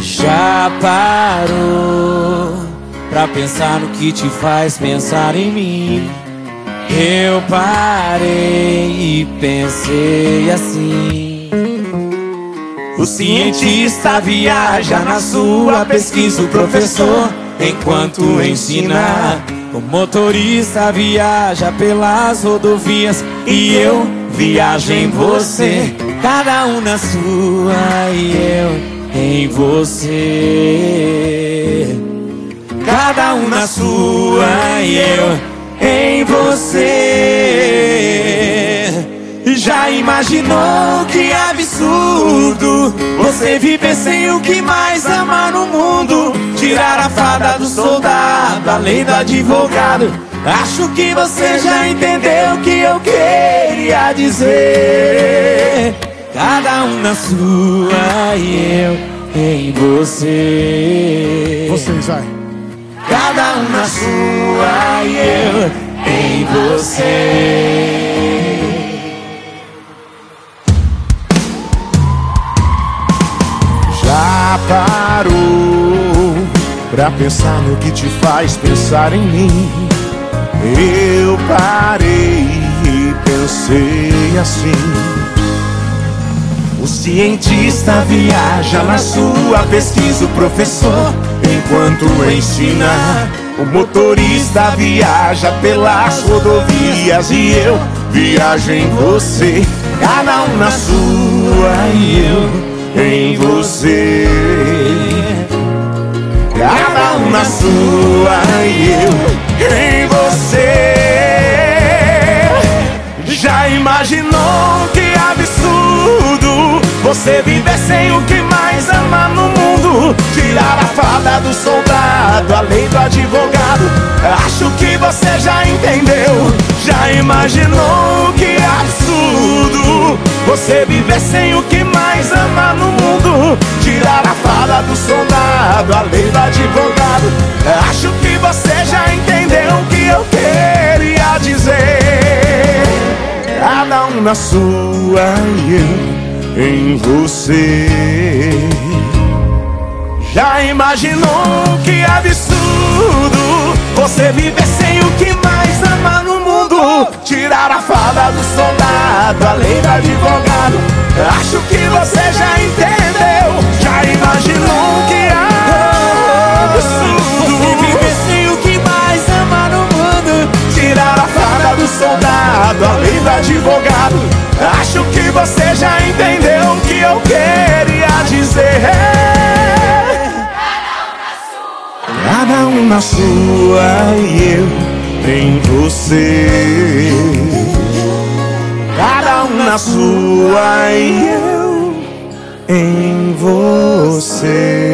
Já parou pra pensar no que te faz pensar em mim? Eu parei e pensei assim. O cientista viaja na sua pesquisa, o professor enquanto ensina. O motorista viaja pelas rodovias e eu viajo em você. Cada um na sua e eu em você. Cada um na sua e eu em você. Imaginou que absurdo você viver sem o que mais ama no mundo? Tirar a fada do soldado, a lei do advogado. Acho que você já entendeu o que eu queria dizer. Cada um na sua e eu em você. Vocês, vai. Cada um na sua e eu em você. Parou pra pensar no que te faz pensar em mim? Eu parei e pensei assim. O cientista viaja na sua pesquisa, o professor enquanto ensina. O motorista viaja pelas rodovias e eu viajo em você. Cada um na sua e eu em você. Cada um na sua e eu em você. Já imaginou que absurdo você viver sem o que mais ama no mundo? Tirar a fada do soldado, a lei do advogado. Acho que você já entendeu. Já imaginou que absurdo você viver sem o que soldado, a lei do advogado. Acho que você já entendeu o que eu queria dizer. Cada um na sua e eu em você. Já imaginou que absurdo você viver sem o que mais ama no mundo? Tirar a fada do soldado, a lei do advogado. Acho que você já entendeu. Já imaginou Acho que você já entendeu o que eu queria dizer. Cada um na sua e eu em você. Cada um na sua e eu em você.